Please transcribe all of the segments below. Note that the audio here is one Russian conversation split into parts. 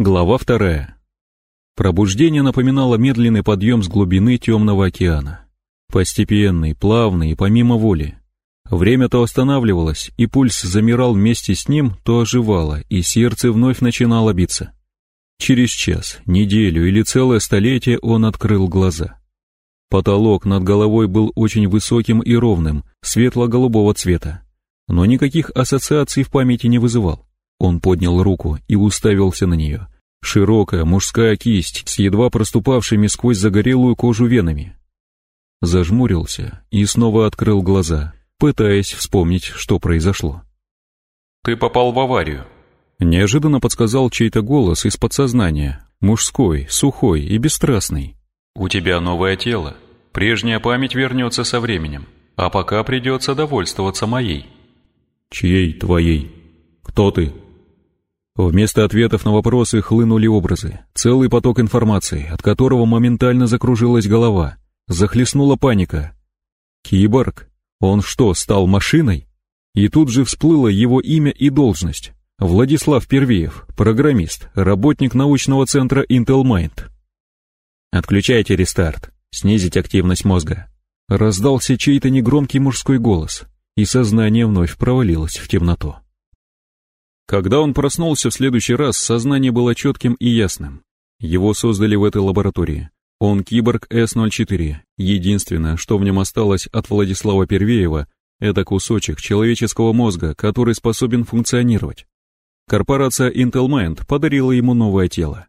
Глава вторая. Пробуждение напоминало медленный подъем с глубины темного океана. Постепенный, плавный и помимо воли. Время то останавливалось, и пульс замирал вместе с ним, то оживало, и сердце вновь начинало биться. Через час, неделю или целое столетие он открыл глаза. Потолок над головой был очень высоким и ровным, светло-голубого цвета, но никаких ассоциаций в памяти не вызывал. Он поднял руку и уставился на нее. Широкая мужская кисть с едва проступавшими сквозь загорелую кожу венами. Зажмурился и снова открыл глаза, пытаясь вспомнить, что произошло. «Ты попал в аварию», — неожиданно подсказал чей-то голос из подсознания, мужской, сухой и бесстрастный. «У тебя новое тело. Прежняя память вернется со временем, а пока придется довольствоваться моей». «Чьей твоей? Кто ты?» Вместо ответов на вопросы хлынули образы, целый поток информации, от которого моментально закружилась голова, захлестнула паника. Киборг? Он что, стал машиной? И тут же всплыло его имя и должность. Владислав Первеев, программист, работник научного центра Intel Mind. «Отключайте рестарт, снизить активность мозга». Раздался чей-то негромкий мужской голос, и сознание вновь провалилось в темноту. Когда он проснулся в следующий раз, сознание было четким и ясным. Его создали в этой лаборатории. Он киборг С-04. Единственное, что в нем осталось от Владислава Первеева, это кусочек человеческого мозга, который способен функционировать. Корпорация Intel Mind подарила ему новое тело.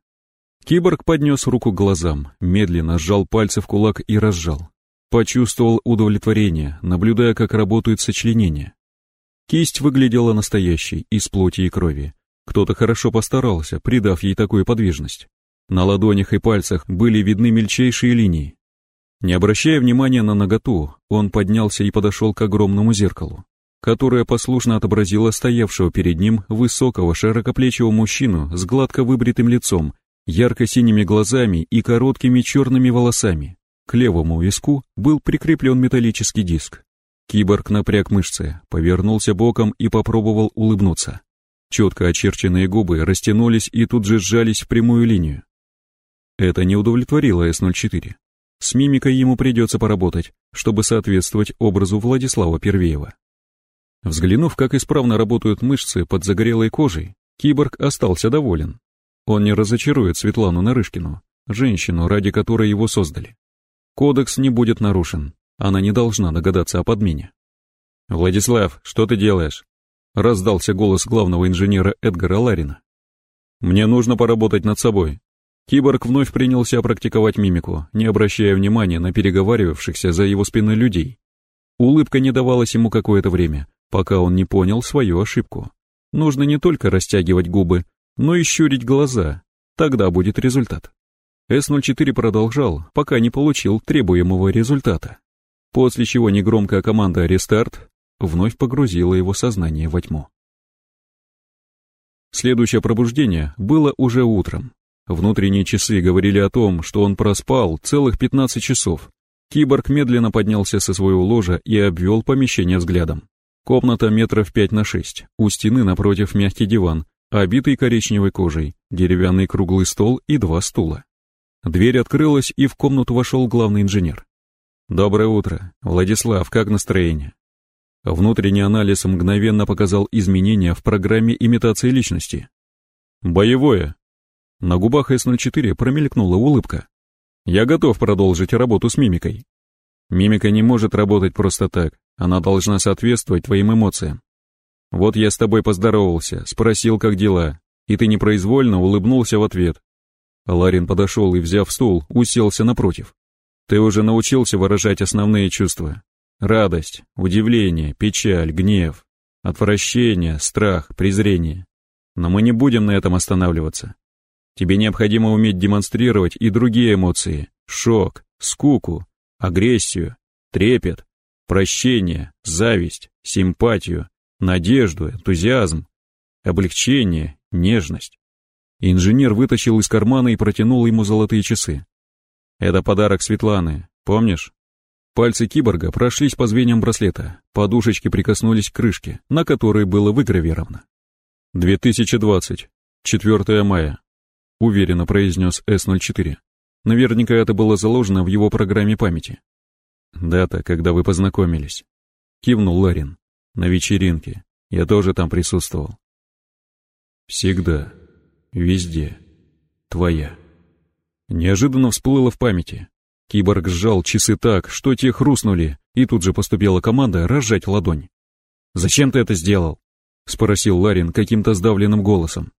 Киборг поднес руку к глазам, медленно сжал пальцы в кулак и разжал. Почувствовал удовлетворение, наблюдая, как работают сочленения. Кисть выглядела настоящей, из плоти и крови. Кто-то хорошо постарался, придав ей такую подвижность. На ладонях и пальцах были видны мельчайшие линии. Не обращая внимания на наготу, он поднялся и подошел к огромному зеркалу, которое послушно отобразило стоявшего перед ним высокого широкоплечего мужчину с гладко выбритым лицом, ярко-синими глазами и короткими черными волосами. К левому виску был прикреплен металлический диск. Киборг напряг мышцы, повернулся боком и попробовал улыбнуться. Четко очерченные губы растянулись и тут же сжались в прямую линию. Это не удовлетворило С-04. С мимикой ему придется поработать, чтобы соответствовать образу Владислава Первеева. Взглянув, как исправно работают мышцы под загорелой кожей, киборг остался доволен. Он не разочарует Светлану Нарышкину, женщину, ради которой его создали. Кодекс не будет нарушен, она не должна догадаться о подмене. «Владислав, что ты делаешь?» — раздался голос главного инженера Эдгара Ларина. «Мне нужно поработать над собой». Киборг вновь принялся практиковать мимику, не обращая внимания на переговаривавшихся за его спиной людей. Улыбка не давалась ему какое-то время, пока он не понял свою ошибку. Нужно не только растягивать губы, но и щурить глаза, тогда будет результат. С-04 продолжал, пока не получил требуемого результата после чего негромкая команда «Рестарт» вновь погрузила его сознание во тьму. Следующее пробуждение было уже утром. Внутренние часы говорили о том, что он проспал целых 15 часов. Киборг медленно поднялся со своего ложа и обвел помещение взглядом. Комната метров 5 на 6, у стены напротив мягкий диван, обитый коричневой кожей, деревянный круглый стол и два стула. Дверь открылась, и в комнату вошел главный инженер. «Доброе утро. Владислав, как настроение?» Внутренний анализ мгновенно показал изменения в программе имитации личности. «Боевое». На губах С-04 промелькнула улыбка. «Я готов продолжить работу с мимикой». Мимика не может работать просто так, она должна соответствовать твоим эмоциям. Вот я с тобой поздоровался, спросил, как дела, и ты непроизвольно улыбнулся в ответ. Ларин подошел и, взяв стул, уселся напротив. Ты уже научился выражать основные чувства. Радость, удивление, печаль, гнев, отвращение, страх, презрение. Но мы не будем на этом останавливаться. Тебе необходимо уметь демонстрировать и другие эмоции. Шок, скуку, агрессию, трепет, прощение, зависть, симпатию, надежду, энтузиазм, облегчение, нежность. Инженер вытащил из кармана и протянул ему золотые часы. Это подарок Светланы, помнишь? Пальцы киборга прошлись по звеньям браслета, подушечки прикоснулись к крышке, на которой было выгравировано. 2020, 4 мая. уверенно произнес С-04. Наверняка это было заложено в его программе памяти. Дата, когда вы познакомились. Кивнул Ларин. На вечеринке. Я тоже там присутствовал. Всегда. Везде. Твоя. Неожиданно всплыло в памяти. Киборг сжал часы так, что те хрустнули, и тут же поступила команда разжать ладонь. «Зачем ты это сделал?» — спросил Ларин каким-то сдавленным голосом.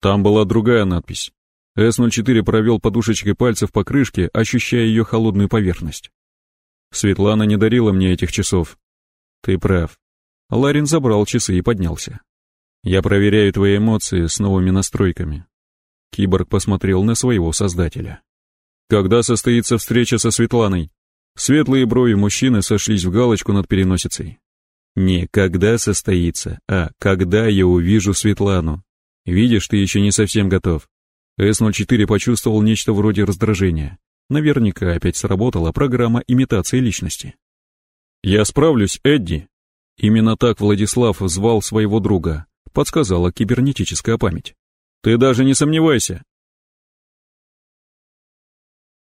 Там была другая надпись. С-04 провел подушечкой пальцев по крышке, ощущая ее холодную поверхность. Светлана не дарила мне этих часов. Ты прав. Ларин забрал часы и поднялся. Я проверяю твои эмоции с новыми настройками. Киборг посмотрел на своего создателя. Когда состоится встреча со Светланой? Светлые брови мужчины сошлись в галочку над переносицей. Не когда состоится, а когда я увижу Светлану. Видишь, ты еще не совсем готов. С-04 почувствовал нечто вроде раздражения. Наверняка опять сработала программа имитации личности. «Я справлюсь, Эдди!» Именно так Владислав звал своего друга, подсказала кибернетическая память. «Ты даже не сомневайся!»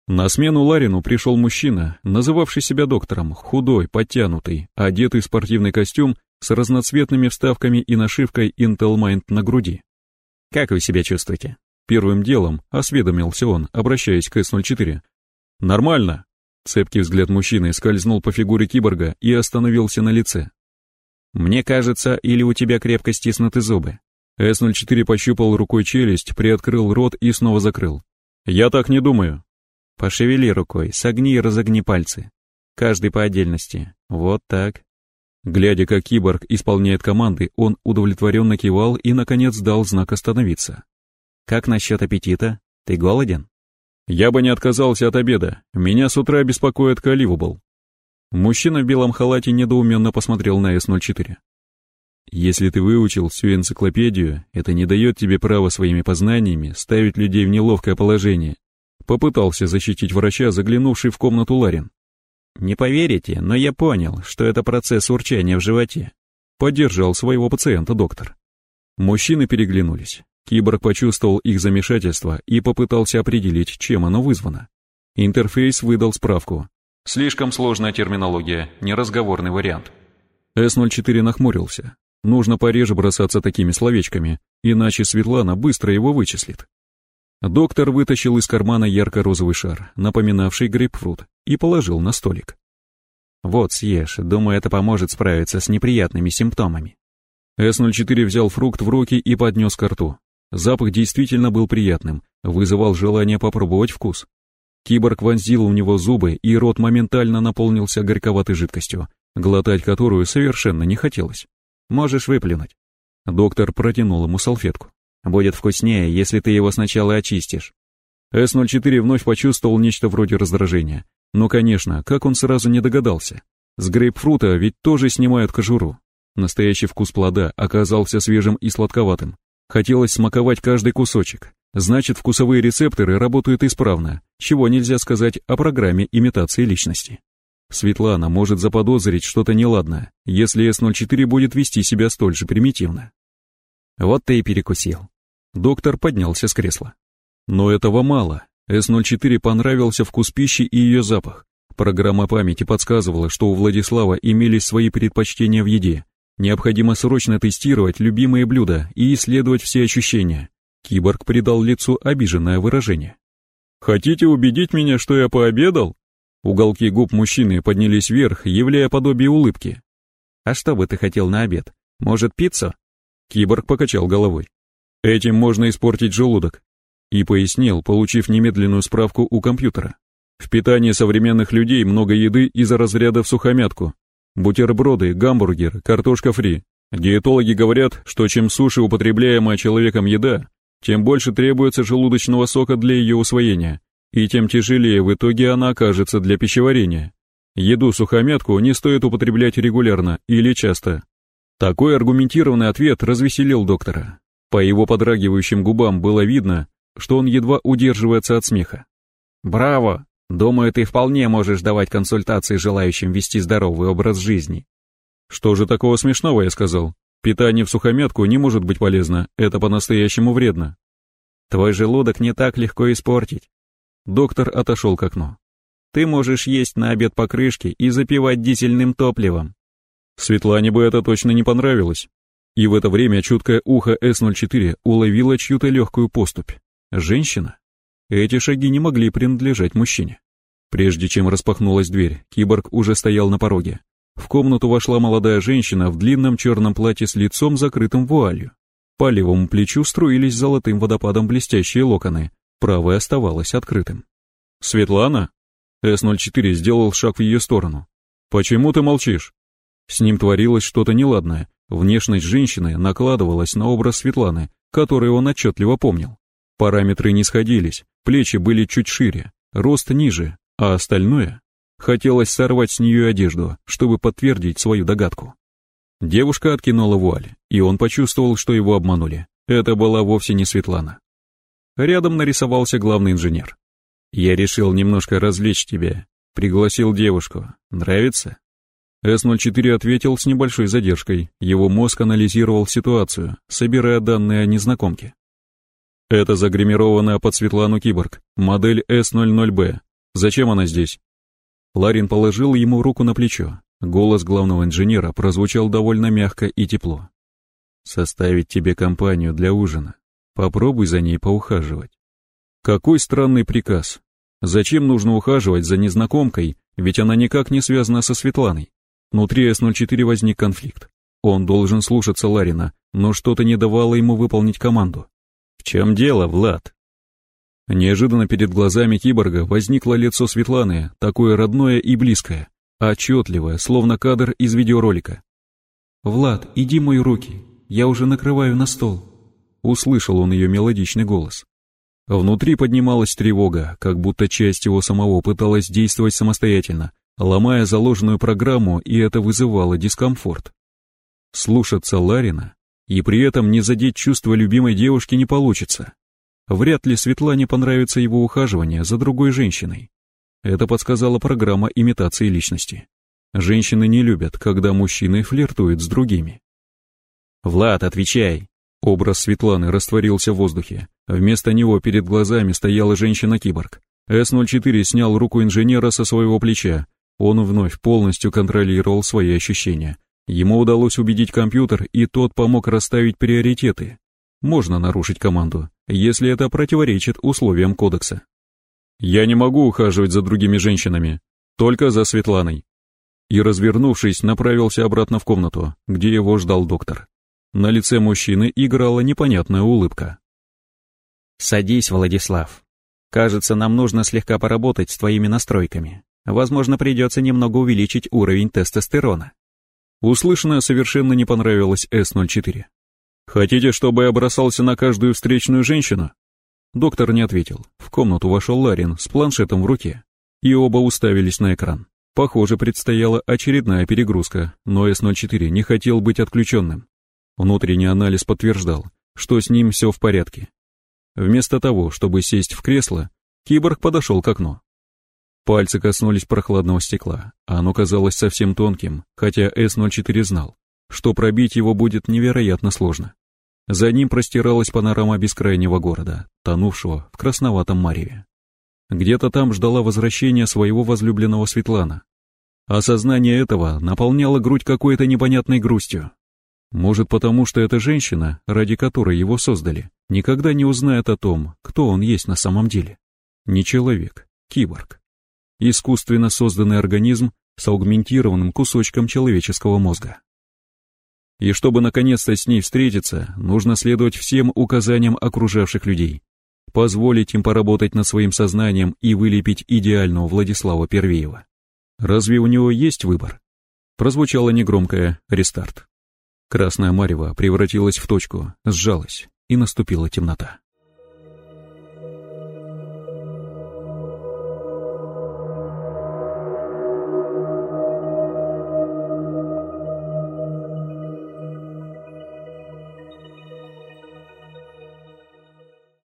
На смену Ларину пришел мужчина, называвший себя доктором, худой, подтянутый, одетый в спортивный костюм с разноцветными вставками и нашивкой Intel Mind на груди. «Как вы себя чувствуете?» Первым делом осведомился он, обращаясь к С-04. «Нормально». Цепкий взгляд мужчины скользнул по фигуре киборга и остановился на лице. «Мне кажется, или у тебя крепко стиснуты зубы?» С-04 пощупал рукой челюсть, приоткрыл рот и снова закрыл. «Я так не думаю». «Пошевели рукой, согни и разогни пальцы. Каждый по отдельности. Вот так». Глядя, как киборг исполняет команды, он удовлетворенно кивал и, наконец, дал знак остановиться. Как насчет аппетита? Ты голоден? Я бы не отказался от обеда. Меня с утра беспокоит Каливубл. Мужчина в белом халате недоуменно посмотрел на С-04. Если ты выучил всю энциклопедию, это не дает тебе права своими познаниями ставить людей в неловкое положение. Попытался защитить врача, заглянувший в комнату Ларин. Не поверите, но я понял, что это процесс урчания в животе. Поддержал своего пациента доктор. Мужчины переглянулись. Киборг почувствовал их замешательство и попытался определить, чем оно вызвано. Интерфейс выдал справку. Слишком сложная терминология, неразговорный вариант. С-04 нахмурился. Нужно пореже бросаться такими словечками, иначе Светлана быстро его вычислит. Доктор вытащил из кармана ярко-розовый шар, напоминавший грейпфрут, и положил на столик. «Вот, съешь, думаю, это поможет справиться с неприятными симптомами». С-04 взял фрукт в руки и поднес ко рту. Запах действительно был приятным, вызывал желание попробовать вкус. Киборг вонзил у него зубы, и рот моментально наполнился горьковатой жидкостью, глотать которую совершенно не хотелось. «Можешь выплюнуть». Доктор протянул ему салфетку. «Будет вкуснее, если ты его сначала очистишь». С-04 вновь почувствовал нечто вроде раздражения. Но, конечно, как он сразу не догадался. С грейпфрута ведь тоже снимают кожуру. Настоящий вкус плода оказался свежим и сладковатым. Хотелось смаковать каждый кусочек. Значит, вкусовые рецепторы работают исправно, чего нельзя сказать о программе имитации личности. Светлана может заподозрить что-то неладное, если С-04 будет вести себя столь же примитивно. Вот ты и перекусил. Доктор поднялся с кресла. Но этого мало. С-04 понравился вкус пищи и ее запах. Программа памяти подсказывала, что у Владислава имелись свои предпочтения в еде, Необходимо срочно тестировать любимые блюда и исследовать все ощущения. Киборг придал лицу обиженное выражение. «Хотите убедить меня, что я пообедал?» Уголки губ мужчины поднялись вверх, являя подобие улыбки. «А что бы ты хотел на обед? Может, пиццу?» Киборг покачал головой. «Этим можно испортить желудок». И пояснил, получив немедленную справку у компьютера. В питании современных людей много еды из-за разряда в сухомятку, Бутерброды, гамбургер, картошка фри. Диетологи говорят, что чем суше употребляемая человеком еда, тем больше требуется желудочного сока для ее усвоения, и тем тяжелее в итоге она окажется для пищеварения. Еду-сухомятку не стоит употреблять регулярно или часто. Такой аргументированный ответ развеселил доктора. По его подрагивающим губам было видно, что он едва удерживается от смеха. «Браво! Думаю, ты вполне можешь давать консультации желающим вести здоровый образ жизни. Что же такого смешного, я сказал? Питание в сухомятку не может быть полезно, это по-настоящему вредно. Твой желудок не так легко испортить. Доктор отошел к окну. Ты можешь есть на обед покрышки и запивать дизельным топливом. Светлане бы это точно не понравилось. И в это время чуткое ухо С-04 уловило чью-то легкую поступь. Женщина? Эти шаги не могли принадлежать мужчине. Прежде чем распахнулась дверь, киборг уже стоял на пороге. В комнату вошла молодая женщина в длинном черном платье с лицом, закрытым вуалью. По левому плечу струились золотым водопадом блестящие локоны, правое оставалось открытым. «Светлана?» С-04 сделал шаг в ее сторону. «Почему ты молчишь?» С ним творилось что-то неладное. Внешность женщины накладывалась на образ Светланы, который он отчетливо помнил. Параметры не сходились, плечи были чуть шире, рост ниже, а остальное... Хотелось сорвать с нее одежду, чтобы подтвердить свою догадку. Девушка откинула вуаль, и он почувствовал, что его обманули. Это была вовсе не Светлана. Рядом нарисовался главный инженер. «Я решил немножко развлечь тебя. Пригласил девушку. Нравится?» С-04 ответил с небольшой задержкой. Его мозг анализировал ситуацию, собирая данные о незнакомке. Это загримированная под Светлану киборг, модель С-00Б. Зачем она здесь? Ларин положил ему руку на плечо. Голос главного инженера прозвучал довольно мягко и тепло. «Составить тебе компанию для ужина. Попробуй за ней поухаживать». Какой странный приказ. Зачем нужно ухаживать за незнакомкой, ведь она никак не связана со Светланой? Внутри С-04 возник конфликт. Он должен слушаться Ларина, но что-то не давало ему выполнить команду. «В чем дело, Влад?» Неожиданно перед глазами киборга возникло лицо Светланы, такое родное и близкое, отчетливое, словно кадр из видеоролика. «Влад, иди мой руки, я уже накрываю на стол», — услышал он ее мелодичный голос. Внутри поднималась тревога, как будто часть его самого пыталась действовать самостоятельно, ломая заложенную программу, и это вызывало дискомфорт. Слушаться Ларина и при этом не задеть чувства любимой девушки не получится. Вряд ли Светлане понравится его ухаживание за другой женщиной. Это подсказала программа имитации личности. Женщины не любят, когда мужчины флиртуют с другими. «Влад, отвечай!» Образ Светланы растворился в воздухе. Вместо него перед глазами стояла женщина-киборг. С-04 снял руку инженера со своего плеча, он вновь полностью контролировал свои ощущения. Ему удалось убедить компьютер, и тот помог расставить приоритеты. Можно нарушить команду, если это противоречит условиям кодекса. «Я не могу ухаживать за другими женщинами, только за Светланой». И, развернувшись, направился обратно в комнату, где его ждал доктор. На лице мужчины играла непонятная улыбка. «Садись, Владислав. Кажется, нам нужно слегка поработать с твоими настройками. Возможно, придется немного увеличить уровень тестостерона. Услышанное совершенно не понравилось С-04. «Хотите, чтобы я бросался на каждую встречную женщину?» Доктор не ответил. В комнату вошел Ларин с планшетом в руке. И оба уставились на экран. Похоже, предстояла очередная перегрузка, но С-04 не хотел быть отключенным. Внутренний анализ подтверждал, что с ним все в порядке. Вместо того, чтобы сесть в кресло, киборг подошел к окну. Пальцы коснулись прохладного стекла, а оно казалось совсем тонким, хотя С-04 знал, что пробить его будет невероятно сложно. За ним простиралась панорама бескрайнего города, тонувшего в красноватом мареве. Где-то там ждала возвращения своего возлюбленного Светлана. Осознание этого наполняло грудь какой-то непонятной грустью. Может потому, что эта женщина, ради которой его создали, никогда не узнает о том, кто он есть на самом деле. Не человек, киборг искусственно созданный организм с аугментированным кусочком человеческого мозга. И чтобы наконец-то с ней встретиться, нужно следовать всем указаниям окружавших людей, позволить им поработать над своим сознанием и вылепить идеального Владислава Первеева. Разве у него есть выбор? Прозвучало негромкое «рестарт». Красная марево превратилась в точку, сжалась, и наступила темнота.